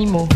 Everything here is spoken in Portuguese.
animaux.